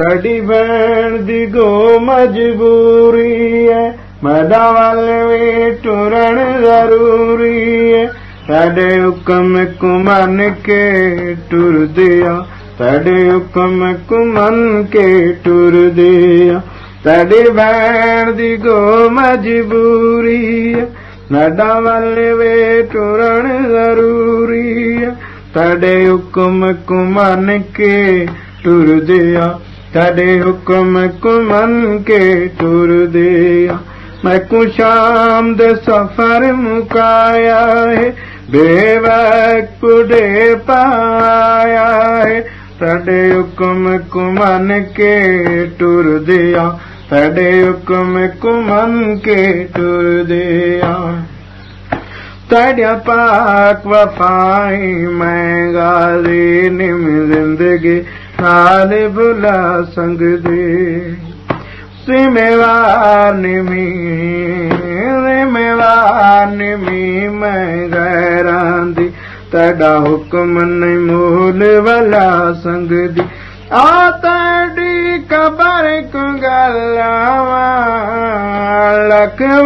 तॾहिं भेण दी मजबूरी मैडम वे टूरी तॾहिं हुकम घुमण टुरद तॾहिं हुकम घुमणु टुरद तॾहिं भेण दो मजबूरी मैडम वे टन ज़रूरी तॾहिं हुकुम घुमण के टुरद तॾहिं हुकम घुमनि खे टुरद मां कु शाम सफ़र मुकाया बेव कुॾे पाया तॾहिं हुकम घुमनि खे टुरद तॾे हुकम घुमनि खे टुरद तॾहिं पाक वफ़ाई मै गाली ज़िंदी ਗੱਲਾਂ ਲਖਵਾਰ सिमेवारेवी ख़बर लकवार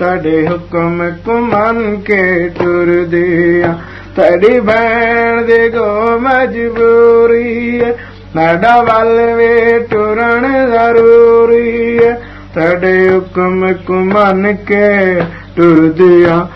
ਤੜੇ ਹੁਕਮ हुकम ਮੰਨ ਕੇ टुरद तॾहिं ਮਜਬੂਰੀ दो ਵੱਲ ਵੇ वल ਜ਼ਰੂਰੀ ਤੇਰੇ ਹੁਕਮ ਕੁ ਮੰਨ ਕੇ ਟੁਰਦਿਆ